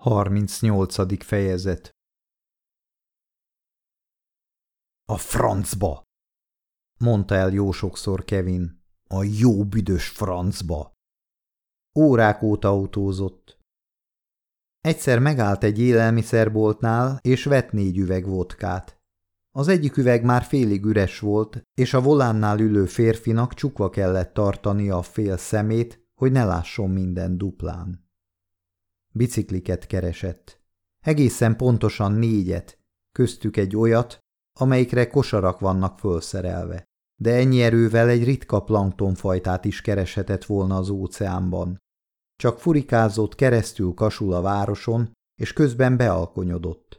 38. fejezet A francba! mondta el jó sokszor Kevin. A jó büdös francba! Órák óta autózott. Egyszer megállt egy élelmiszerboltnál, és vett négy üveg vodkát. Az egyik üveg már félig üres volt, és a volánnál ülő férfinak csukva kellett tartani a fél szemét, hogy ne lásson minden duplán. Bicikliket keresett. Egészen pontosan négyet, köztük egy olyat, amelyikre kosarak vannak fölszerelve. De ennyi erővel egy ritka planktonfajtát is kereshetett volna az óceánban. Csak furikázott keresztül kasul a városon, és közben bealkonyodott.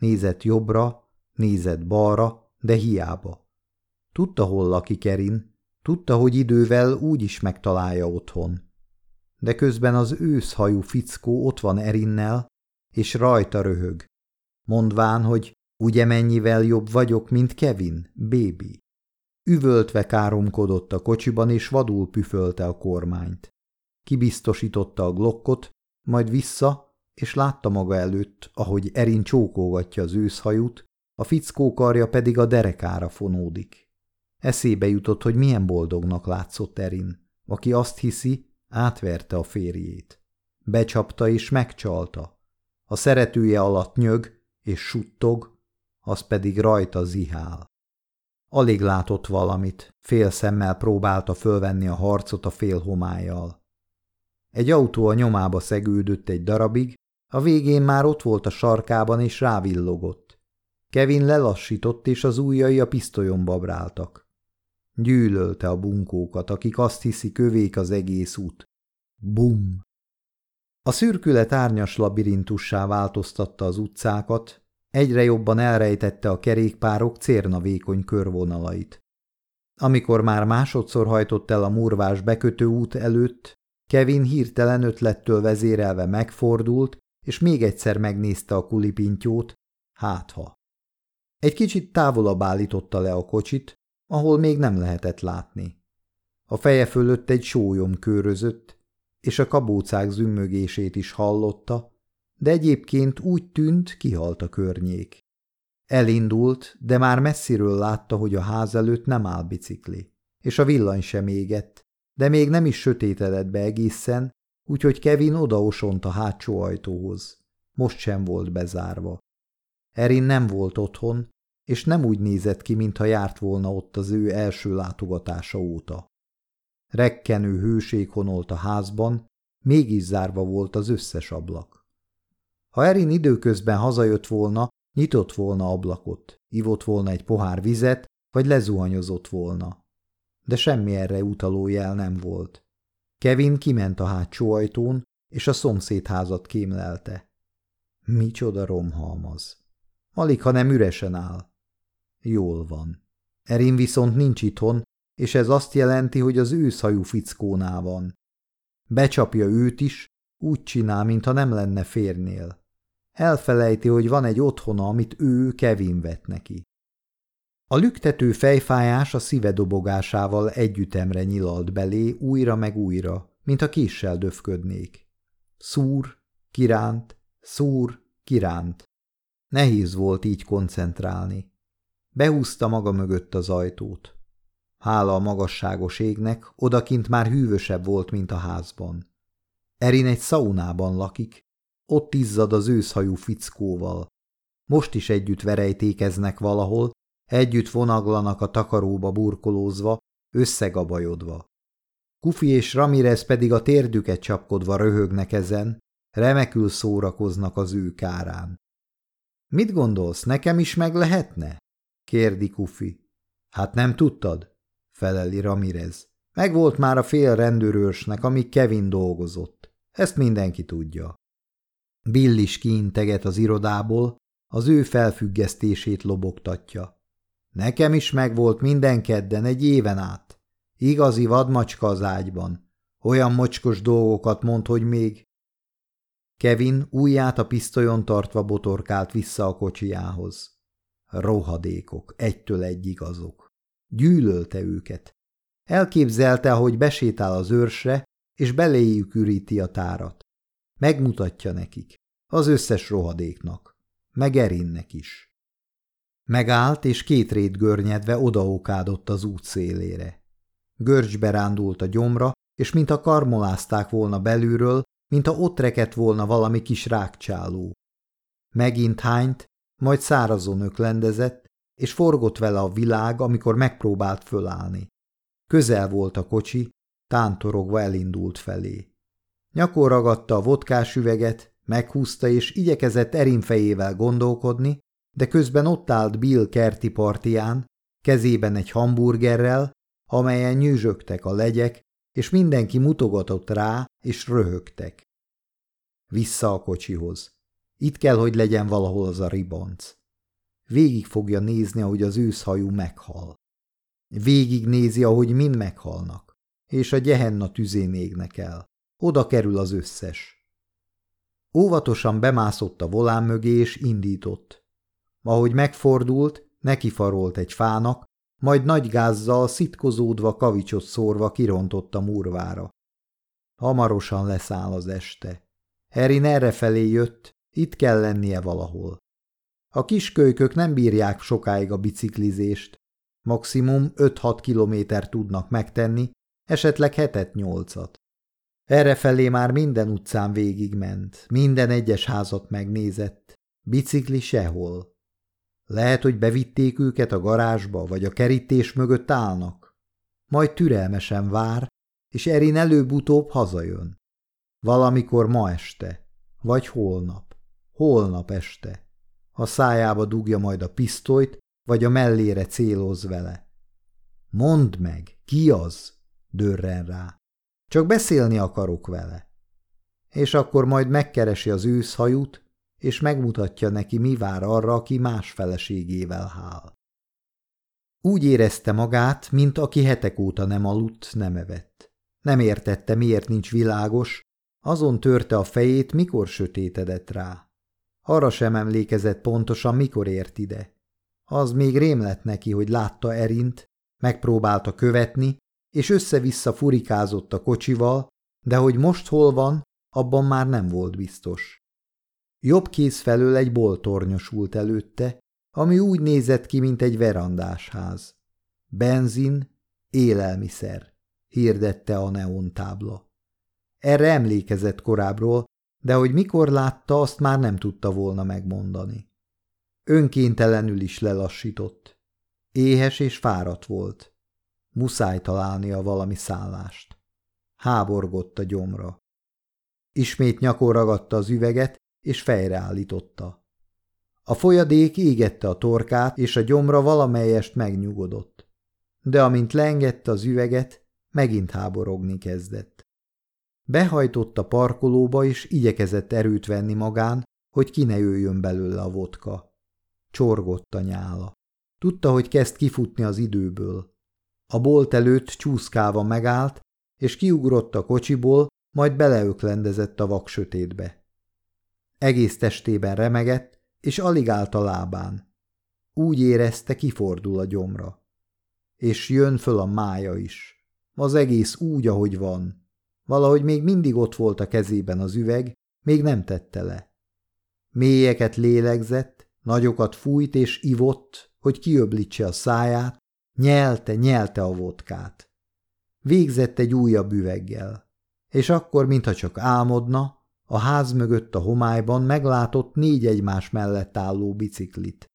Nézett jobbra, nézett balra, de hiába. Tudta, hol lakik Erin, tudta, hogy idővel úgy is megtalálja otthon de közben az őszhajú fickó ott van Erinnel, és rajta röhög, mondván, hogy ugye mennyivel jobb vagyok, mint Kevin, bébi. Üvöltve káromkodott a kocsiban, és vadul püfölte a kormányt. Kibiztosította a glokkot, majd vissza, és látta maga előtt, ahogy Erin csókolgatja az őszhajút, a fickó karja pedig a derekára fonódik. Eszébe jutott, hogy milyen boldognak látszott Erin, aki azt hiszi, Átverte a férjét. Becsapta és megcsalta. A szeretője alatt nyög és suttog, az pedig rajta zihál. Alig látott valamit, fél szemmel próbálta fölvenni a harcot a fél homályjal. Egy autó a nyomába szegődött egy darabig, a végén már ott volt a sarkában és rávillogott. Kevin lelassított, és az ujjai a pisztolyon babráltak. Gyűlölte a bunkókat, akik azt hiszik kövék az egész út. Bum! A szürkület árnyas labirintussá változtatta az utcákat, egyre jobban elrejtette a kerékpárok cérna vékony körvonalait. Amikor már másodszor hajtott el a murvás bekötő út előtt, Kevin hirtelen ötlettől vezérelve megfordult, és még egyszer megnézte a kulipintyót, hátha. Egy kicsit távolabb állította le a kocsit, ahol még nem lehetett látni. A feje fölött egy sólyom körözött, és a kabócák zümmögését is hallotta, de egyébként úgy tűnt, kihalt a környék. Elindult, de már messziről látta, hogy a ház előtt nem áll bicikli, és a villany sem égett, de még nem is sötétedett be egészen, úgyhogy Kevin odaosont a hátsó ajtóhoz. Most sem volt bezárva. Erin nem volt otthon, és nem úgy nézett ki, mintha járt volna ott az ő első látogatása óta. Rekkenő hőség honolt a házban, mégis zárva volt az összes ablak. Ha Erin időközben hazajött volna, nyitott volna ablakot, ivott volna egy pohár vizet, vagy lezuhanyozott volna. De semmi erre utaló jel nem volt. Kevin kiment a hátsó ajtón, és a szomszédházat kémlelte. Micsoda romhalmaz. Alig, ha nem üresen áll. Jól van. Erin viszont nincs itthon, és ez azt jelenti, hogy az őszhajú fickónál van. Becsapja őt is, úgy csinál, mintha nem lenne férnél. Elfelejti, hogy van egy otthona, amit ő, Kevin vett neki. A lüktető fejfájás a szíve dobogásával együttemre nyilalt belé újra meg újra, mint a késsel döfködnék. Szúr, kiránt, szúr, kiránt. Nehéz volt így koncentrálni. Behúzta maga mögött az ajtót. Hála a magasságos égnek, odakint már hűvösebb volt, mint a házban. Erin egy szaunában lakik, ott izzad az őszhajú fickóval. Most is együtt verejtékeznek valahol, együtt vonaglanak a takaróba burkolózva, összegabajodva. Kufi és Ramirez pedig a térdüket csapkodva röhögnek ezen, remekül szórakoznak az ő kárán. – Mit gondolsz, nekem is meg lehetne? – kérdi Kufi. – Hát nem tudtad? feleli Ramirez. Megvolt már a fél rendőrőrsnek, amíg Kevin dolgozott. Ezt mindenki tudja. Bill is kiinteget az irodából, az ő felfüggesztését lobogtatja. Nekem is megvolt minden kedden egy éven át. Igazi vadmacska az ágyban. Olyan mocskos dolgokat mond, hogy még... Kevin ujját a pisztolyon tartva botorkált vissza a kocsijához. Rohadékok, egytől egy igazok. Gyűlölte őket. Elképzelte, ahogy besétál az őrsre, és beléjük üríti a tárat. Megmutatja nekik. Az összes rohadéknak. Meg Erinnek is. Megállt, és két rét görnyedve odaokádott az út szélére. Görcsbe rándult a gyomra, és mintha karmolázták volna belülről, mintha ott rekett volna valami kis rákcsáló. Megint hányt, majd szárazon öklendezett, és forgott vele a világ, amikor megpróbált fölállni. Közel volt a kocsi, tántorogva elindult felé. Nyakor ragadta a vodkás üveget, meghúzta és igyekezett erinfejével gondolkodni, de közben ott állt Bill kerti partján, kezében egy hamburgerrel, amelyen nyűzsögtek a legyek, és mindenki mutogatott rá, és röhögtek. Vissza a kocsihoz. Itt kell, hogy legyen valahol az a ribanc. Végig fogja nézni, ahogy az őszhajú meghal. Végig nézi, ahogy mind meghalnak, és a gyehenna tüzén égnek el. Oda kerül az összes. Óvatosan bemászott a volán mögé, és indított. Ahogy megfordult, nekifarolt egy fának, majd nagy gázzal szitkozódva kavicsot szórva kirontott a murvára. Hamarosan leszáll az este. Erin errefelé jött, itt kell lennie valahol. A kiskölykök nem bírják sokáig a biciklizést. Maximum 5-6 kilométer tudnak megtenni, esetleg hetet-nyolcat. Errefelé már minden utcán végigment, minden egyes házat megnézett, bicikli sehol. Lehet, hogy bevitték őket a garázsba, vagy a kerítés mögött állnak. Majd türelmesen vár, és Erin előbb-utóbb hazajön. Valamikor ma este, vagy holnap, holnap este. A szájába dugja majd a pisztolyt, vagy a mellére céloz vele. Mondd meg, ki az? dörren rá. Csak beszélni akarok vele. És akkor majd megkeresi az őszhajút, és megmutatja neki, mi vár arra, aki más feleségével hál. Úgy érezte magát, mint aki hetek óta nem aludt, nem evett. Nem értette, miért nincs világos, azon törte a fejét, mikor sötétedett rá. Arra sem emlékezett pontosan, mikor ért ide. Az még rém lett neki, hogy látta Erint, megpróbálta követni, és össze-vissza furikázott a kocsival, de hogy most hol van, abban már nem volt biztos. Jobb kéz felől egy bolt tornyosult előtte, ami úgy nézett ki, mint egy verandásház. Benzin, élelmiszer, hirdette a neontábla. Erre emlékezett korábbról, de hogy mikor látta, azt már nem tudta volna megmondani. Önkéntelenül is lelassított. Éhes és fáradt volt. Muszáj találnia valami szállást. Háborgott a gyomra. Ismét nyakor ragadta az üveget, és fejreállította. A folyadék égette a torkát, és a gyomra valamelyest megnyugodott. De amint leengedte az üveget, megint háborogni kezdett. Behajtott a parkolóba, és igyekezett erőt venni magán, hogy ki ne jöjjön belőle a vodka. Csorgott a nyála. Tudta, hogy kezd kifutni az időből. A bolt előtt csúszkálva megállt, és kiugrott a kocsiból, majd beleöklendezett a vaksötétbe. Egész testében remegett, és alig állt a lábán. Úgy érezte, kifordul a gyomra. És jön föl a mája is. Az egész úgy, ahogy van. Valahogy még mindig ott volt a kezében az üveg, még nem tette le. Mélyeket lélegzett, nagyokat fújt és ivott, hogy kiöblítse a száját, nyelte, nyelte a vodkát. Végzett egy újabb üveggel, és akkor, mintha csak álmodna, a ház mögött a homályban meglátott négy egymás mellett álló biciklit.